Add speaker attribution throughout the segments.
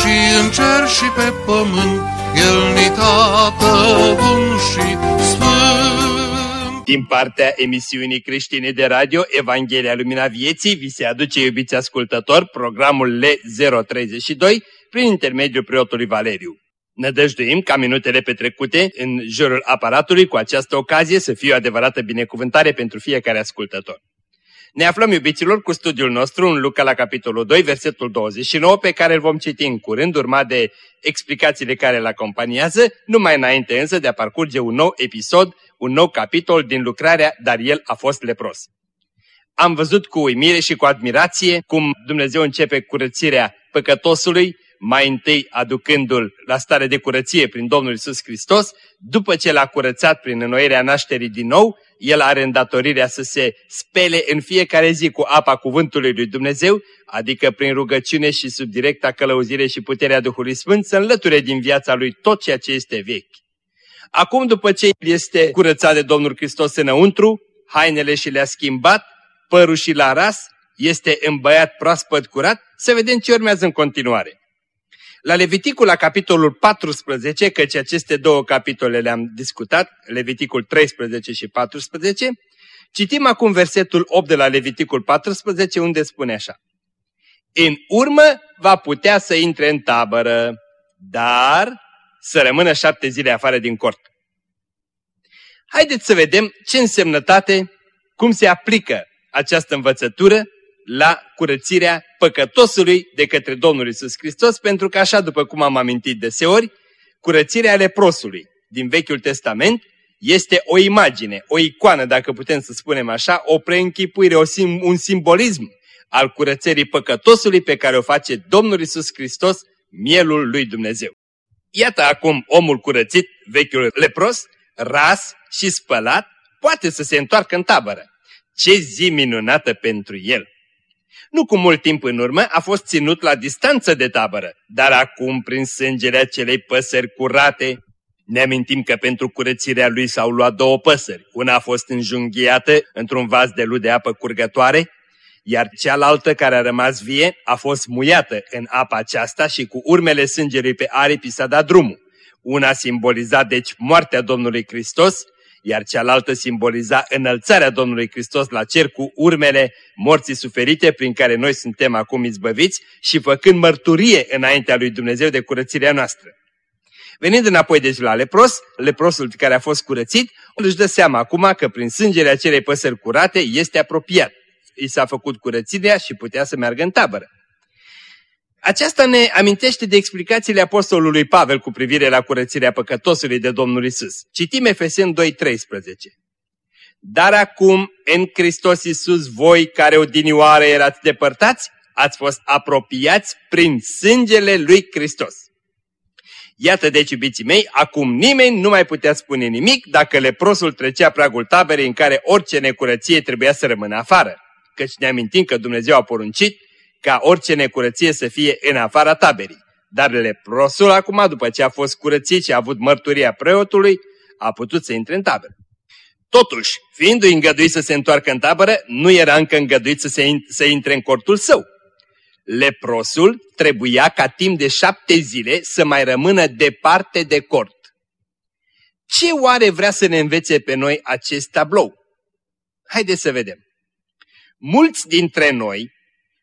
Speaker 1: și în cer și pe pământ, El ni tată bun și sfânt.
Speaker 2: Din partea emisiunii creștine de radio Evanghelia Lumina Vieții vi se aduce, iubiți ascultători, programul L032 prin intermediul preotului Valeriu. Nădăjduim ca minutele petrecute în jurul aparatului cu această ocazie să fie o adevărată binecuvântare pentru fiecare ascultător. Ne aflăm, iubiților, cu studiul nostru în Luca la capitolul 2, versetul 29, pe care îl vom citi în curând, urmat de explicațiile care îl acompaniază, numai înainte însă de a parcurge un nou episod, un nou capitol din lucrarea Dar el a fost lepros. Am văzut cu uimire și cu admirație cum Dumnezeu începe curățirea păcătosului, mai întâi aducându-l la stare de curăție prin Domnul Isus Hristos, după ce l-a curățat prin înnoirea nașterii din nou, el are îndatorirea să se spele în fiecare zi cu apa cuvântului lui Dumnezeu, adică prin rugăciune și sub directa călăuzire și puterea Duhului Sfânt, să înlăture din viața lui tot ceea ce este vechi. Acum, după ce este curățat de Domnul Hristos înăuntru, hainele și le-a schimbat, părul și la ras, este îmbăiat proaspăt curat, să vedem ce urmează în continuare. La Leviticul, la capitolul 14, căci aceste două capitole le-am discutat, Leviticul 13 și 14, citim acum versetul 8 de la Leviticul 14, unde spune așa. În urmă va putea să intre în tabără, dar să rămână șapte zile afară din cort. Haideți să vedem ce însemnătate, cum se aplică această învățătură la curățirea păcătosului de către Domnul Isus Hristos, pentru că așa după cum am amintit deseori, curățirea leprosului din Vechiul Testament este o imagine, o icoană, dacă putem să spunem așa, o preînchipuire, o sim, un simbolism al curățării păcătosului pe care o face Domnul Isus Hristos, mielul lui Dumnezeu. Iată acum omul curățit, vechiul lepros, ras și spălat, poate să se întoarcă în tabără. Ce zi minunată pentru el! Nu cu mult timp în urmă a fost ținut la distanță de tabără, dar acum, prin sângele acelei păsări curate, ne amintim că pentru curățirea lui s-au luat două păsări. Una a fost înjunghiată într-un vas de lut de apă curgătoare, iar cealaltă care a rămas vie a fost muiată în apa aceasta și cu urmele sângelui pe aripi s-a dat drumul. Una simboliza deci moartea Domnului Hristos, iar cealaltă simboliza înălțarea Domnului Hristos la cer cu urmele morții suferite prin care noi suntem acum izbăviți și făcând mărturie înaintea lui Dumnezeu de curățirea noastră. Venind înapoi deci la lepros, leprosul care a fost curățit, își dă seama acum că prin sângele acelei păsări curate este apropiat. I s-a făcut curățirea și putea să meargă în tabără. Aceasta ne amintește de explicațiile apostolului Pavel cu privire la curățirea păcătosului de Domnul Isus. Citim Efesen 2.13. Dar acum, în Hristos Isus, voi care odinioară erați depărtați, ați fost apropiați prin sângele lui Hristos. Iată deci, iubiții mei, acum nimeni nu mai putea spune nimic dacă leprosul trecea pragul taberei în care orice necurăție trebuia să rămână afară. Căci ne amintim că Dumnezeu a poruncit ca orice necurăție să fie în afara taberii. Dar leprosul acum, după ce a fost curățit și a avut mărturia preotului, a putut să intre în tabără. Totuși, fiindu-i îngăduit să se întoarcă în tabără, nu era încă îngăduit să, se, să intre în cortul său. Leprosul trebuia ca timp de șapte zile să mai rămână departe de cort. Ce oare vrea să ne învețe pe noi acest tablou? Haideți să vedem. Mulți dintre noi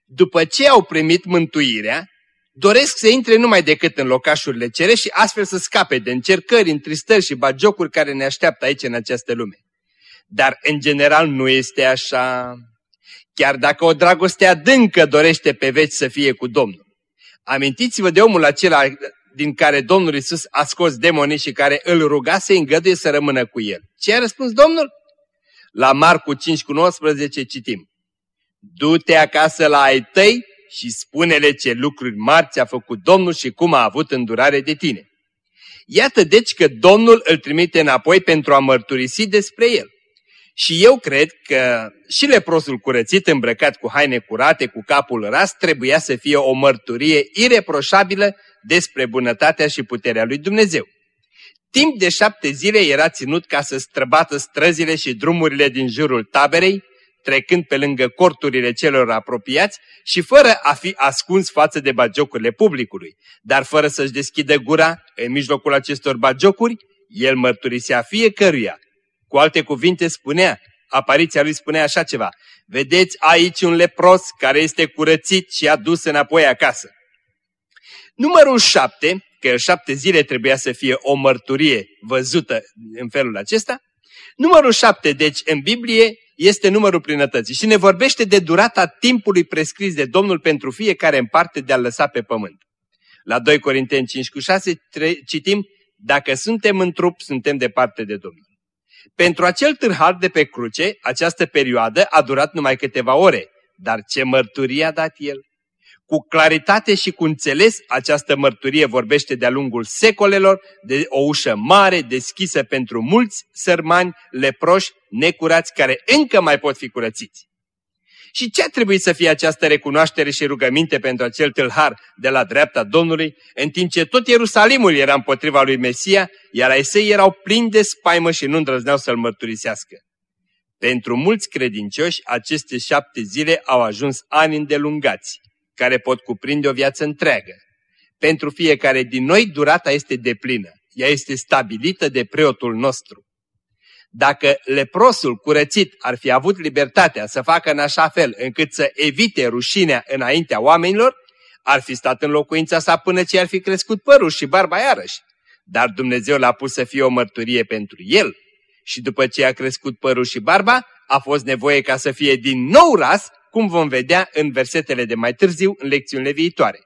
Speaker 2: după ce au primit mântuirea, doresc să intre numai decât în locașurile cere și astfel să scape de încercări, întristări și bagiocuri care ne așteaptă aici în această lume. Dar în general nu este așa. Chiar dacă o dragoste adâncă dorește pe veci să fie cu Domnul. Amintiți-vă de omul acela din care Domnul Isus a scos demonii și care îl ruga să îngăduie să rămână cu el. Ce a răspuns Domnul? La Marcu 5 cu 19 citim. Du-te acasă la ai tăi și spune-le ce lucruri marți ți-a făcut Domnul și cum a avut îndurare de tine. Iată deci că Domnul îl trimite înapoi pentru a mărturisi despre el. Și eu cred că și leprosul curățit, îmbrăcat cu haine curate, cu capul ras, trebuia să fie o mărturie ireproșabilă despre bunătatea și puterea lui Dumnezeu. Timp de șapte zile era ținut ca să străbată străzile și drumurile din jurul taberei, trecând pe lângă corturile celor apropiați și fără a fi ascuns față de bagiocurile publicului. Dar fără să-și deschidă gura în mijlocul acestor bagiocuri, el mărturisea fiecăruia. Cu alte cuvinte spunea, apariția lui spunea așa ceva, vedeți aici un lepros care este curățit și adus înapoi acasă. Numărul șapte, că șapte zile trebuia să fie o mărturie văzută în felul acesta, numărul șapte, deci în Biblie, este numărul plinătății și ne vorbește de durata timpului prescris de Domnul pentru fiecare în parte de a lăsa pe pământ. La 2 Corinteni 5 cu 6 citim, dacă suntem în trup, suntem departe de Domnul. Pentru acel târhar de pe cruce, această perioadă a durat numai câteva ore, dar ce mărturie a dat el? Cu claritate și cu înțeles, această mărturie vorbește de-a lungul secolelor de o ușă mare deschisă pentru mulți sărmani, leproși, necurați, care încă mai pot fi curățiți. Și ce trebuie să fie această recunoaștere și rugăminte pentru acel tâlhar de la dreapta Domnului, în timp ce tot Ierusalimul era împotriva lui Mesia, iar ai săi erau plini de spaimă și nu îndrăzneau să-l mărturisească. Pentru mulți credincioși, aceste șapte zile au ajuns ani îndelungați, care pot cuprinde o viață întreagă. Pentru fiecare din noi, durata este deplină. Ea este stabilită de preotul nostru. Dacă leprosul curățit ar fi avut libertatea să facă în așa fel încât să evite rușinea înaintea oamenilor, ar fi stat în locuința sa până ce ar fi crescut părul și barba iarăși. Dar Dumnezeu l-a pus să fie o mărturie pentru el și după ce a crescut părul și barba, a fost nevoie ca să fie din nou ras, cum vom vedea în versetele de mai târziu, în lecțiunile viitoare.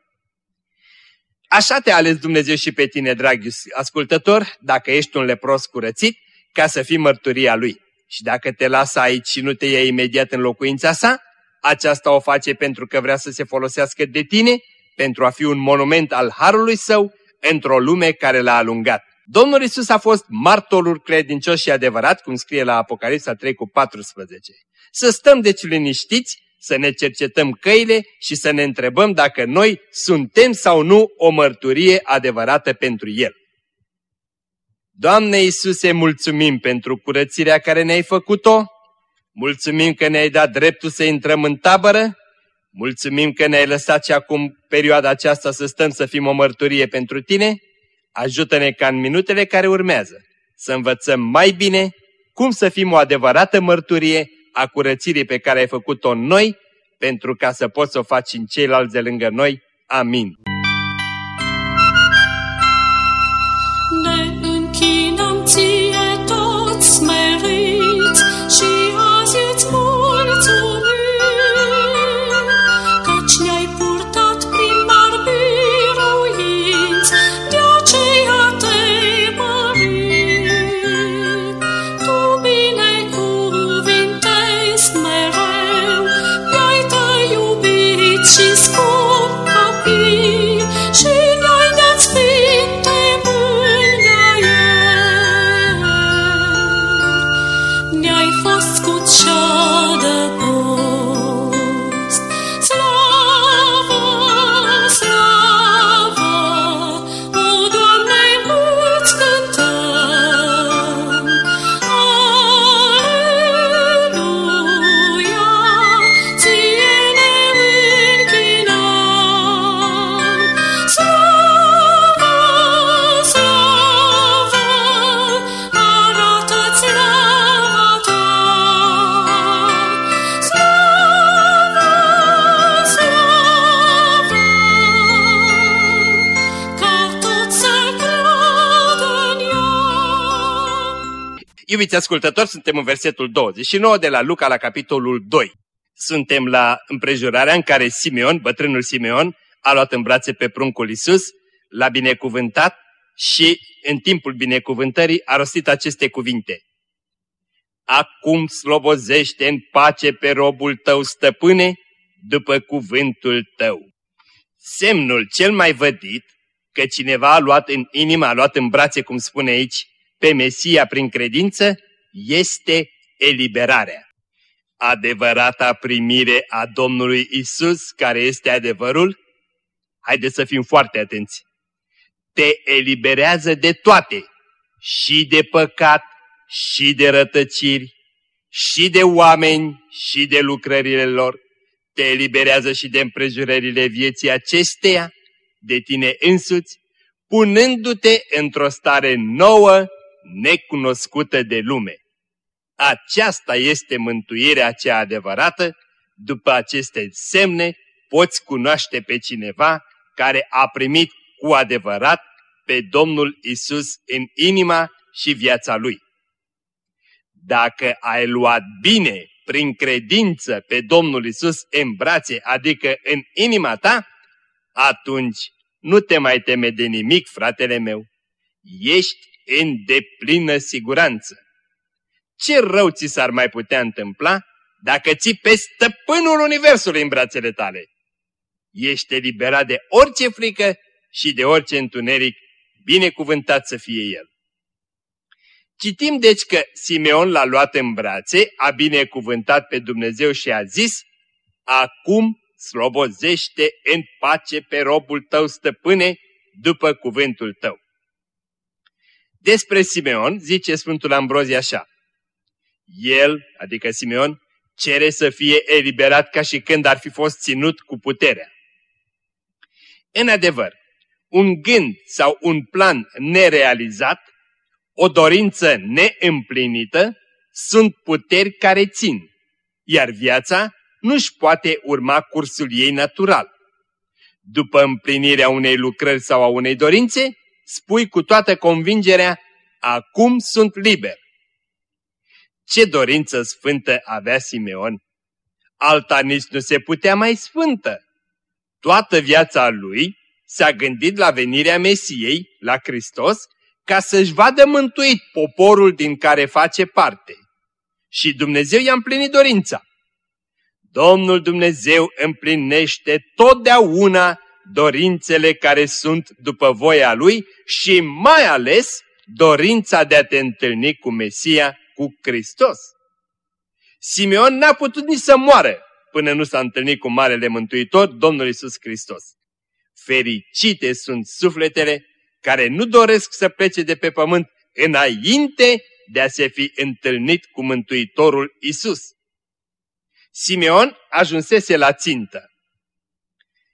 Speaker 2: Așa te-a ales Dumnezeu și pe tine, dragi ascultător, dacă ești un lepros curățit, ca să fii mărturia Lui. Și dacă te lasă aici și nu te ia imediat în locuința sa, aceasta o face pentru că vrea să se folosească de tine, pentru a fi un monument al Harului Său într-o lume care l-a alungat. Domnul Isus a fost martorul credincios și adevărat, cum scrie la Apocalipsa 3 cu 14. Să stăm deci liniștiți, să ne cercetăm căile și să ne întrebăm dacă noi suntem sau nu o mărturie adevărată pentru El. Doamne Iisuse, mulțumim pentru curățirea care ne-ai făcut-o, mulțumim că ne-ai dat dreptul să intrăm în tabără, mulțumim că ne-ai lăsat și acum perioada aceasta să stăm să fim o mărturie pentru Tine, ajută-ne ca în minutele care urmează să învățăm mai bine cum să fim o adevărată mărturie a curățirii pe care ai făcut-o în noi, pentru ca să poți să o faci în ceilalți de lângă noi. Amin. Iubiți ascultători, suntem în versetul 29 de la Luca la capitolul 2. Suntem la împrejurarea în care Simeon, bătrânul Simeon, a luat în brațe pe pruncul Isus, l-a binecuvântat și în timpul binecuvântării a rostit aceste cuvinte. Acum slobozește în pace pe robul tău, stăpâne, după cuvântul tău. Semnul cel mai vădit că cineva a luat în inimă, a luat în brațe, cum spune aici, pe Mesia prin credință, este eliberarea. Adevărata primire a Domnului Isus, care este adevărul, haideți să fim foarte atenți, te eliberează de toate, și de păcat, și de rătăciri, și de oameni, și de lucrările lor, te eliberează și de împrejurările vieții acesteia, de tine însuți, punându-te într-o stare nouă, necunoscută de lume. Aceasta este mântuirea cea adevărată, după aceste semne poți cunoaște pe cineva care a primit cu adevărat pe Domnul Isus în inima și viața lui. Dacă ai luat bine prin credință pe Domnul Isus în brațe, adică în inima ta, atunci nu te mai teme de nimic, fratele meu. Ești în deplină siguranță. Ce rău ți s-ar mai putea întâmpla dacă ții pe stăpânul Universului în brațele tale? Ești eliberat de orice frică și de orice întuneric, binecuvântat să fie el. Citim deci că Simeon l-a luat în brațe, a binecuvântat pe Dumnezeu și a zis, Acum slobozește în pace pe robul tău, stăpâne, după cuvântul tău. Despre Simeon zice Sfântul Ambrozie așa, El, adică Simeon, cere să fie eliberat ca și când ar fi fost ținut cu puterea. În adevăr, un gând sau un plan nerealizat o dorință neîmplinită sunt puteri care țin, iar viața nu-și poate urma cursul ei natural. După împlinirea unei lucrări sau a unei dorințe, spui cu toată convingerea, acum sunt liber. Ce dorință sfântă avea Simeon? Alta nici nu se putea mai sfântă. Toată viața lui s-a gândit la venirea Mesiei, la Hristos, ca să-și vadă mântuit poporul din care face parte. Și Dumnezeu i-a împlinit dorința. Domnul Dumnezeu împlinește totdeauna dorințele care sunt după voia Lui și mai ales dorința de a te întâlni cu Mesia, cu Hristos. Simeon n-a putut nici să moară până nu s-a întâlnit cu Marele Mântuitor, Domnul Isus Hristos. Fericite sunt sufletele care nu doresc să plece de pe pământ înainte de a se fi întâlnit cu Mântuitorul Isus. Simeon ajunsese la țintă.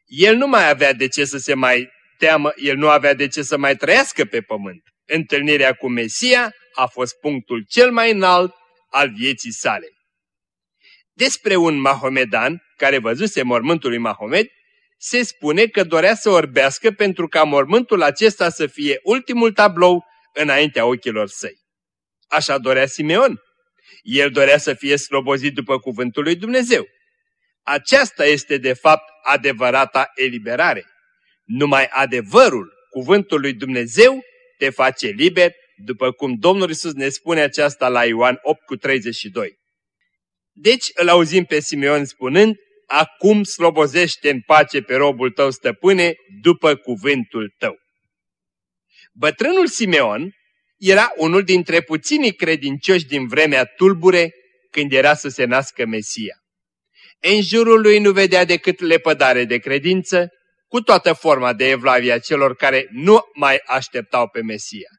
Speaker 2: El nu mai avea de ce să se mai teamă, el nu avea de ce să mai trăiască pe pământ. Întâlnirea cu Mesia a fost punctul cel mai înalt al vieții sale. Despre un mahomedan care văzuse mormântul lui Mahomed, se spune că dorea să orbească pentru ca mormântul acesta să fie ultimul tablou înaintea ochilor săi. Așa dorea Simeon. El dorea să fie slobozit după cuvântul lui Dumnezeu. Aceasta este de fapt adevărata eliberare. Numai adevărul, cuvântul lui Dumnezeu, te face liber, după cum Domnul Isus ne spune aceasta la Ioan 8 cu 32. Deci îl auzim pe Simeon spunând, acum slobozește în pace pe robul tău, stăpâne, după cuvântul tău. Bătrânul Simeon era unul dintre puținii credincioși din vremea tulbure când era să se nască Mesia. În jurul lui nu vedea decât lepădare de credință, cu toată forma de evlavie a celor care nu mai așteptau pe Mesia.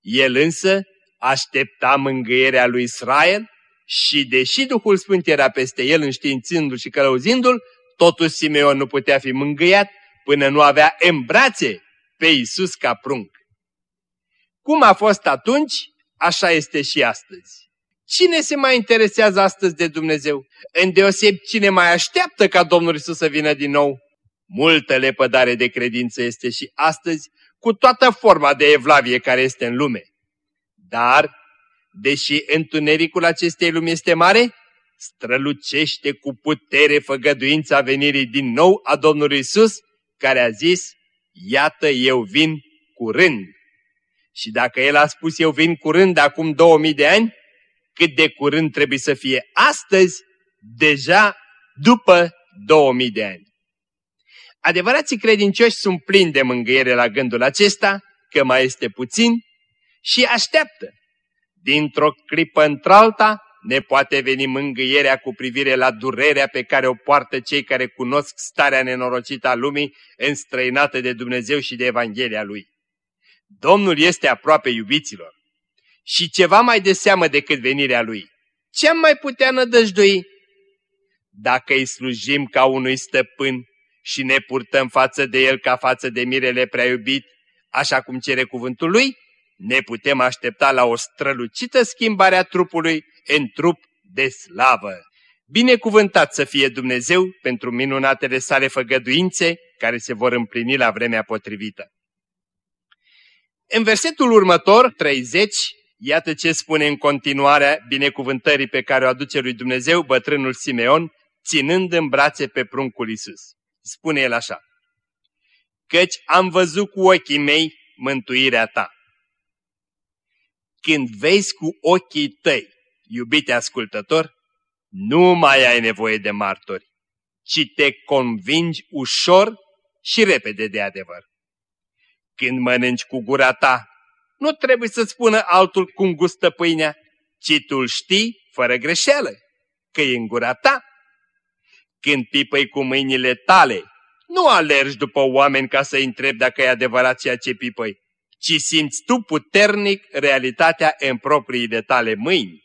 Speaker 2: El însă aștepta mângâierea lui Israel și deși Duhul Sfânt era peste el înștiințându-l și călăuzindu-l, totuși Simeon nu putea fi mângâiat până nu avea în brațe pe Iisus ca prunc. Cum a fost atunci, așa este și astăzi. Cine se mai interesează astăzi de Dumnezeu? Îndeoseb cine mai așteaptă ca Domnul Isus să vină din nou? Multă lepădare de credință este și astăzi, cu toată forma de evlavie care este în lume. Dar deși întunericul acestei lumi este mare, strălucește cu putere făgăduința venirii din nou a Domnului Isus, care a zis, iată eu vin curând. Și dacă El a spus eu vin curând acum 2000 de ani, cât de curând trebuie să fie astăzi, deja după 2000 de ani. Adevărații credincioși sunt plini de mângâiere la gândul acesta, că mai este puțin, și așteaptă. Dintr-o clipă într-alta ne poate veni mângâierea cu privire la durerea pe care o poartă cei care cunosc starea nenorocită a lumii înstrăinată de Dumnezeu și de Evanghelia Lui. Domnul este aproape iubiților și ceva mai de seamă decât venirea Lui. Ce am mai putea nădăjdui? Dacă îi slujim ca unui stăpân și ne purtăm față de El ca față de mirele prea iubit, așa cum cere cuvântul Lui, ne putem aștepta la o strălucită schimbare a trupului în trup de slavă. Binecuvântat să fie Dumnezeu pentru minunatele sale făgăduințe care se vor împlini la vremea potrivită. În versetul următor, 30, iată ce spune în continuare binecuvântării pe care o aduce lui Dumnezeu bătrânul Simeon, ținând în brațe pe pruncul Isus. Spune el așa, Căci am văzut cu ochii mei mântuirea ta. Când vezi cu ochii tăi, iubite ascultător, nu mai ai nevoie de martori, ci te convingi ușor și repede de adevăr. Când mănânci cu gura ta, nu trebuie să spună altul cum gustă pâinea, ci tu știi, fără greșeală, că e în gura ta. Când pipăi cu mâinile tale, nu alergi după oameni ca să-i întrebi dacă e adevărat ceea ce pipăi, ci simți tu puternic realitatea în propriile tale mâini.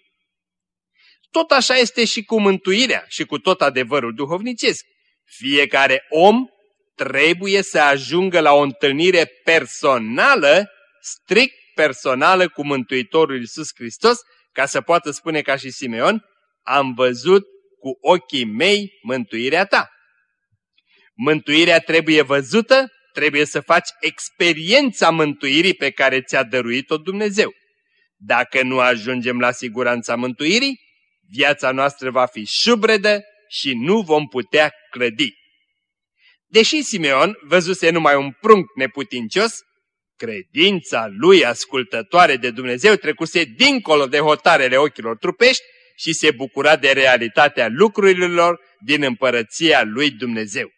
Speaker 2: Tot așa este și cu mântuirea și cu tot adevărul duhovnicesc. Fiecare om trebuie să ajungă la o întâlnire personală, strict personală cu Mântuitorul Iisus Hristos, ca să poată spune ca și Simeon, am văzut cu ochii mei mântuirea ta. Mântuirea trebuie văzută, trebuie să faci experiența mântuirii pe care ți-a dăruit-o Dumnezeu. Dacă nu ajungem la siguranța mântuirii, viața noastră va fi șubredă și nu vom putea clădi. Deși Simeon văzuse numai un prunc neputincios, credința lui ascultătoare de Dumnezeu trecuse dincolo de hotarele ochilor trupești și se bucura de realitatea lucrurilor din împărăția lui Dumnezeu.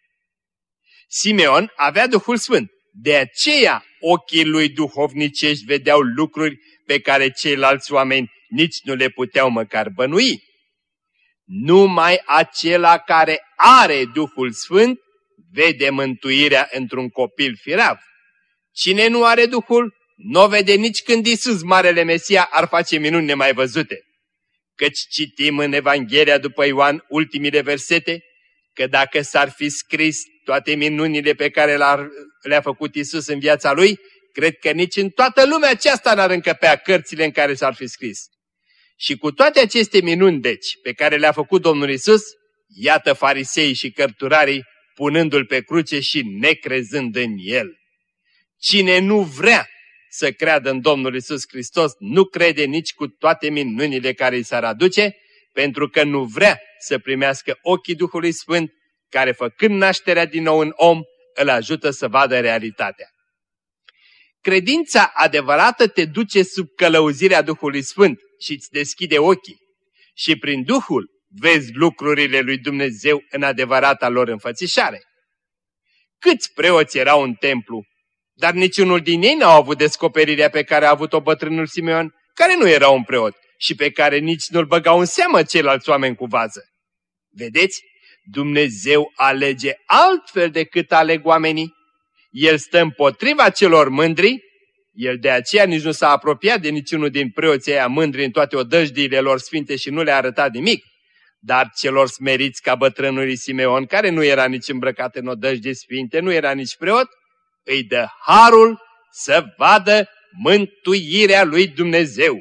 Speaker 2: Simeon avea Duhul Sfânt, de aceea ochii lui duhovnicești vedeau lucruri pe care ceilalți oameni nici nu le puteau măcar bănui. Numai acela care are Duhul Sfânt vede mântuirea într-un copil firav. Cine nu are Duhul, nu o vede nici când Isus, Marele Mesia, ar face minuni nemai văzute. Căci citim în Evanghelia după Ioan ultimile versete, că dacă s-ar fi scris toate minunile pe care le-a făcut Isus în viața Lui, cred că nici în toată lumea aceasta n-ar încăpea cărțile în care s-ar fi scris. Și cu toate aceste minuni, deci, pe care le-a făcut Domnul Isus, iată farisei și cărturarii punându-l pe cruce și necrezând în el. Cine nu vrea să creadă în Domnul Isus Hristos, nu crede nici cu toate minunile care îi s-ar aduce, pentru că nu vrea să primească ochii Duhului Sfânt, care făcând nașterea din nou în om, îl ajută să vadă realitatea. Credința adevărată te duce sub călăuzirea Duhului Sfânt și îți deschide ochii. Și prin Duhul vezi lucrurile lui Dumnezeu în adevărata lor înfățișare. Câți preoți erau în templu, dar niciunul din ei n-au avut descoperirea pe care a avut-o bătrânul Simeon, care nu era un preot și pe care nici nu-l băgau în seamă ceilalți oameni cu vază. Vedeți? Dumnezeu alege altfel decât aleg oamenii. El stă împotriva celor mândri, el de aceea nici nu s-a apropiat de niciunul din preoții aia mândri în toate odăjdiile lor sfinte și nu le-a arătat nimic. Dar celor smeriți ca bătrânului Simeon, care nu era nici îmbrăcat în odăjde sfinte, nu era nici preot, îi dă harul să vadă mântuirea lui Dumnezeu.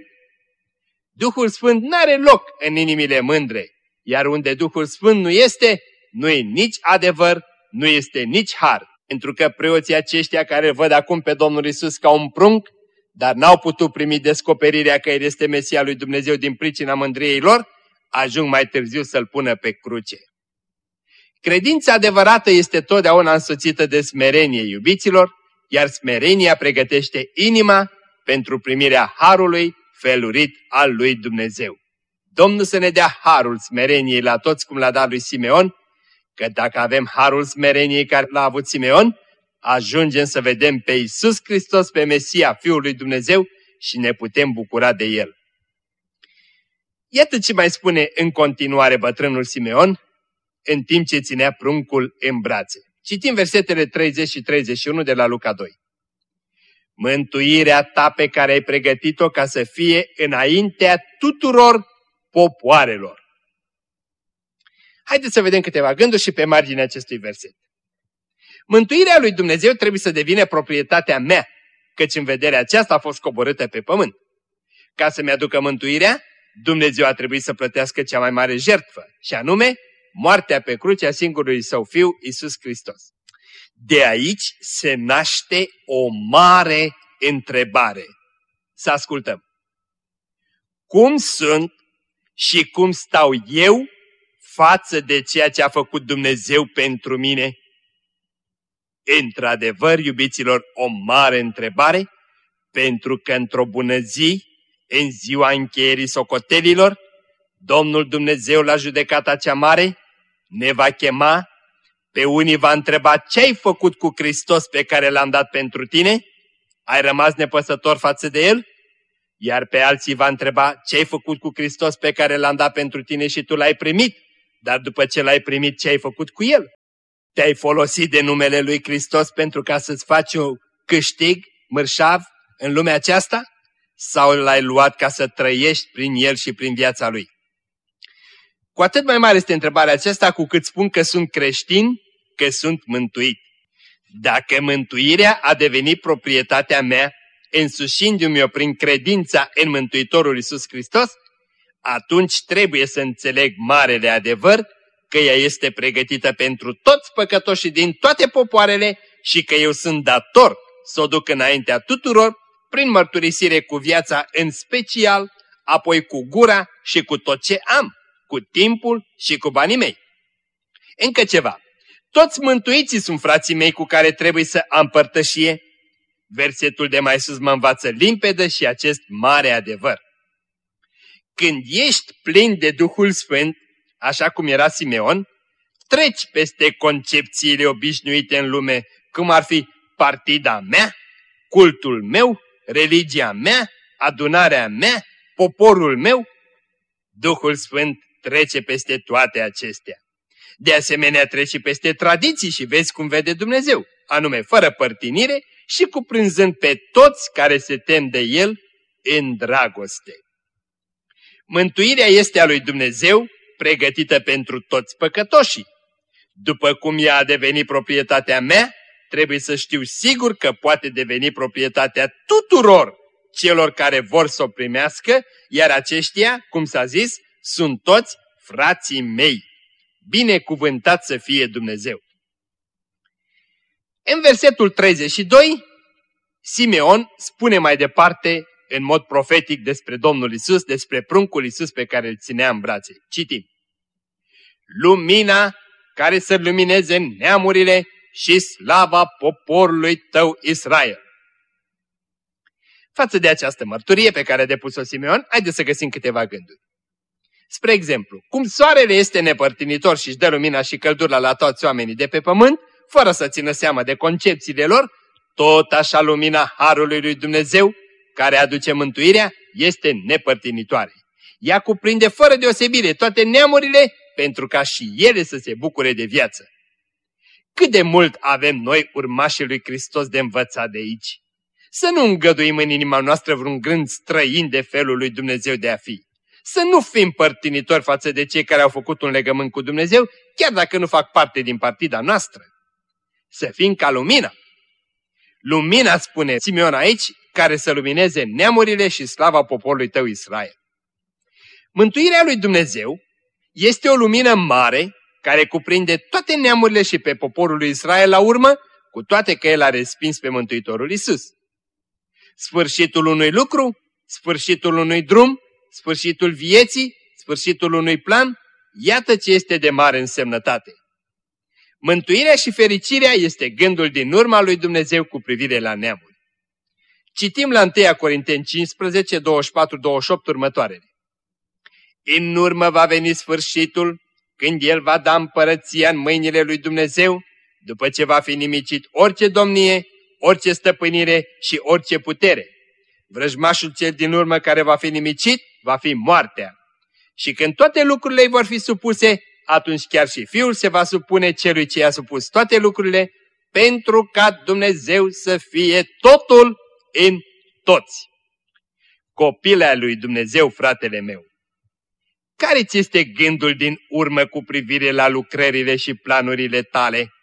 Speaker 2: Duhul Sfânt n-are loc în inimile mândre, iar unde Duhul Sfânt nu este, nu e nici adevăr, nu este nici har. Pentru că preoții aceștia care văd acum pe Domnul Isus ca un prunc, dar n-au putut primi descoperirea că El este Mesia lui Dumnezeu din pricina mândriei lor, ajung mai târziu să-L pună pe cruce. Credința adevărată este totdeauna însoțită de smerenie, iubiților, iar smerenia pregătește inima pentru primirea harului felurit al lui Dumnezeu. Domnul să ne dea harul smereniei la toți cum l-a dat lui Simeon, că dacă avem harul smereniei care l-a avut Simeon, ajungem să vedem pe Isus Hristos, pe Mesia, Fiul lui Dumnezeu și ne putem bucura de El. Iată ce mai spune în continuare bătrânul Simeon, în timp ce ținea pruncul în brațe. Citim versetele 30 și 31 de la Luca 2. Mântuirea ta pe care ai pregătit-o ca să fie înaintea tuturor popoarelor. Haideți să vedem câteva gânduri și pe marginea acestui verset. Mântuirea lui Dumnezeu trebuie să devină proprietatea mea, căci în vederea aceasta a fost coborâtă pe pământ. Ca să-mi aducă mântuirea, Dumnezeu a trebuit să plătească cea mai mare jertfă, și anume moartea pe cruce a singurului său fiu, Isus Hristos. De aici se naște o mare întrebare. Să ascultăm. Cum sunt și cum stau eu față de ceea ce a făcut Dumnezeu pentru mine? Într-adevăr, iubiților, o mare întrebare, pentru că într-o bună zi, în ziua încheierii socotelilor, Domnul Dumnezeu la judecata cea mare ne va chema, pe unii va întreba ce ai făcut cu Hristos pe care l-am dat pentru tine? Ai rămas nepăsător față de El? Iar pe alții va întreba ce ai făcut cu Hristos pe care l-am dat pentru tine și tu l-ai primit? Dar după ce l-ai primit, ce ai făcut cu El? Te-ai folosit de numele Lui Hristos pentru ca să-ți faci un câștig mărșav în lumea aceasta? Sau l-ai luat ca să trăiești prin El și prin viața Lui? Cu atât mai mare este întrebarea aceasta cu cât spun că sunt creștin, că sunt mântuit. Dacă mântuirea a devenit proprietatea mea, însușindu-mi-o prin credința în Mântuitorul Iisus Hristos, atunci trebuie să înțeleg marele adevăr că ea este pregătită pentru toți păcătoșii din toate popoarele și că eu sunt dator să o duc înaintea tuturor prin mărturisire cu viața în special, apoi cu gura și cu tot ce am cu timpul și cu banii mei. Încă ceva. Toți mântuiții sunt frații mei cu care trebuie să am părtășie. Versetul de mai sus mă învață limpede și acest mare adevăr. Când ești plin de Duhul Sfânt, așa cum era Simeon, treci peste concepțiile obișnuite în lume, cum ar fi partida mea, cultul meu, religia mea, adunarea mea, poporul meu. Duhul Sfânt trece peste toate acestea. De asemenea trece peste tradiții și vezi cum vede Dumnezeu, anume fără părtinire și cuprinzând pe toți care se tem de El în dragoste. Mântuirea este a lui Dumnezeu, pregătită pentru toți păcătoșii. După cum ea a devenit proprietatea mea, trebuie să știu sigur că poate deveni proprietatea tuturor celor care vor să o primească, iar aceștia, cum s-a zis, sunt toți frații mei. Binecuvântat să fie Dumnezeu! În versetul 32, Simeon spune mai departe în mod profetic despre Domnul Isus, despre pruncul Isus pe care îl ținea în brațe. Citim. Lumina care să lumineze neamurile și slava poporului tău Israel. Față de această mărturie pe care a depus-o Simeon, haideți să găsim câteva gânduri. Spre exemplu, cum soarele este nepărtinitor și își dă lumina și căldura la toți oamenii de pe pământ, fără să țină seama de concepțiile lor, tot așa lumina Harului lui Dumnezeu, care aduce mântuirea, este nepărtinitoare. Ea cuprinde fără deosebire toate neamurile pentru ca și ele să se bucure de viață. Cât de mult avem noi urmașii lui Hristos de învățat de aici? Să nu îngăduim în inima noastră vreun gând străin de felul lui Dumnezeu de a fi să nu fim părtinitori față de cei care au făcut un legământ cu Dumnezeu, chiar dacă nu fac parte din partida noastră. Să fim ca lumina. Lumina, spune Simeon aici, care să lumineze neamurile și slava poporului tău Israel. Mântuirea lui Dumnezeu este o lumină mare care cuprinde toate neamurile și pe poporul lui Israel la urmă, cu toate că el a respins pe Mântuitorul Isus. Sfârșitul unui lucru, sfârșitul unui drum, sfârșitul vieții, sfârșitul unui plan, iată ce este de mare însemnătate. Mântuirea și fericirea este gândul din urma lui Dumnezeu cu privire la neamuri. Citim la 1 Corinteni 15, 24-28 următoarele. În urmă va veni sfârșitul când El va da împărăția în mâinile lui Dumnezeu, după ce va fi nimicit orice domnie, orice stăpânire și orice putere. Vrăjmașul cel din urmă care va fi nimicit va fi moartea. Și când toate lucrurile îi vor fi supuse, atunci chiar și Fiul se va supune celui ce i-a supus toate lucrurile, pentru ca Dumnezeu să fie totul în toți. Copila lui Dumnezeu, fratele meu, care ți este gândul din urmă cu privire la lucrările și planurile tale?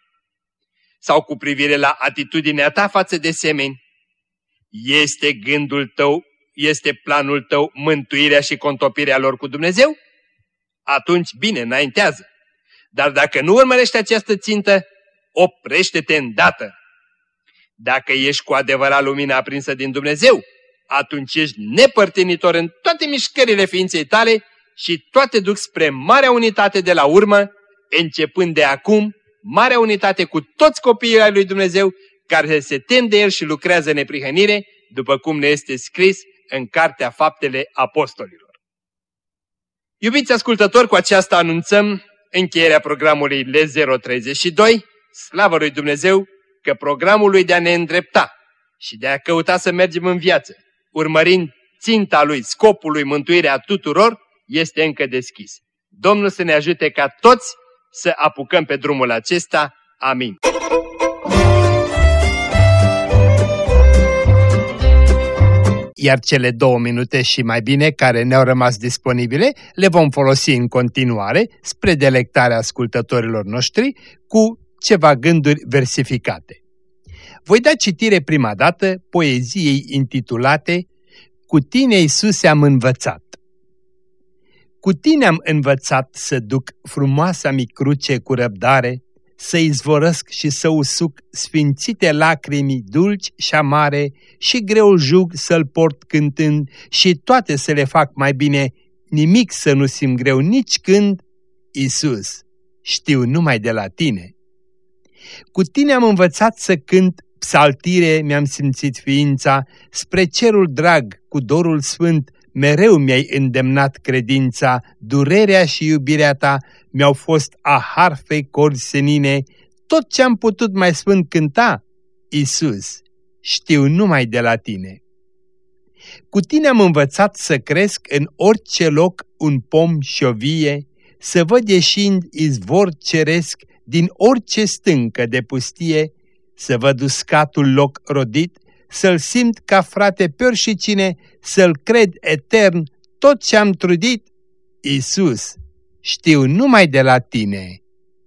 Speaker 2: Sau cu privire la atitudinea ta față de semeni? Este gândul tău, este planul tău mântuirea și contopirea lor cu Dumnezeu? Atunci bine, înaintează. Dar dacă nu urmărești această țintă, oprește-te îndată. Dacă ești cu adevărat lumina aprinsă din Dumnezeu, atunci ești nepărtinitor în toate mișcările ființei tale și toate duc spre marea unitate de la urmă, începând de acum, marea unitate cu toți copiii ai lui Dumnezeu care se tem de El și lucrează în neprihănire, după cum ne este scris în Cartea Faptele Apostolilor. Iubiți ascultători, cu aceasta anunțăm încheierea programului L032, slavă lui Dumnezeu că programul lui de a ne îndrepta și de a căuta să mergem în viață, urmărind ținta lui, scopul lui, mântuirea tuturor, este încă deschis. Domnul să ne ajute ca toți să apucăm pe drumul acesta. Amin. Iar cele două minute și mai bine care ne-au rămas disponibile le vom folosi în continuare spre delectarea ascultătorilor noștri cu ceva gânduri versificate. Voi da citire prima dată poeziei intitulate Cu tine, Iisuse, am învățat. Cu tine am învățat să duc frumoasa mi cruce cu răbdare, să izvorăsc și să usuc sfințite lacrimi dulci și amare și greu jug să-l port cântând și toate să le fac mai bine, nimic să nu simt greu nici când, Isus, știu numai de la tine. Cu tine am învățat să cânt psaltire, mi-am simțit ființa, spre cerul drag, cu dorul sfânt, mereu mi-ai îndemnat credința, durerea și iubirea ta mi-au fost a harfei corzi senine, tot ce-am putut mai sfânt cânta, Isus, știu numai de la tine. Cu tine am învățat să cresc în orice loc un pom și o vie, să văd ieșind izvor ceresc din orice stâncă de pustie, să văd uscatul loc rodit, să-l simt ca frate pior și cine, să-l cred etern tot ce-am trudit, Iisus, știu numai de la tine.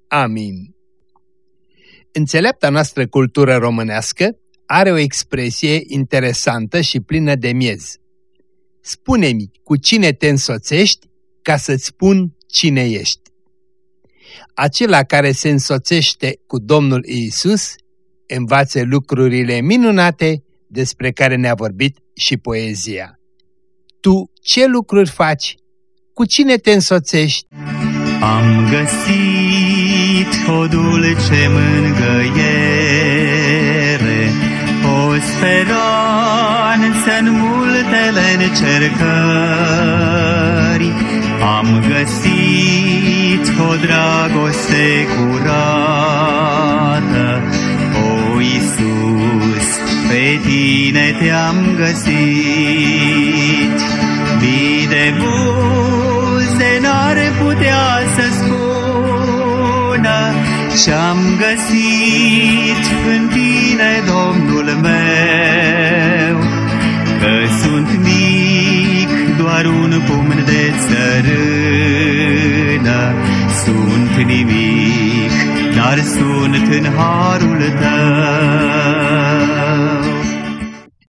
Speaker 2: Amin. Înțeleapta noastră cultură românească are o expresie interesantă și plină de miez. Spune-mi cu cine te însoțești ca să-ți spun cine ești. Acela care se însoțește cu Domnul Iisus învață lucrurile minunate despre care ne-a vorbit și poezia. Tu ce lucruri faci? Cu cine te însoțești?
Speaker 3: Am găsit o dulce mângăiere, o speranță în multele încercări. Am găsit o dragoste curată, o Iisus, pe tine te-am găsit. Mii de buze n-ar putea să spună Ce-am găsit în tine, Domnul meu, Că sunt mic, doar un pumn de țărână, Sunt nimic, dar sunt în harul tău.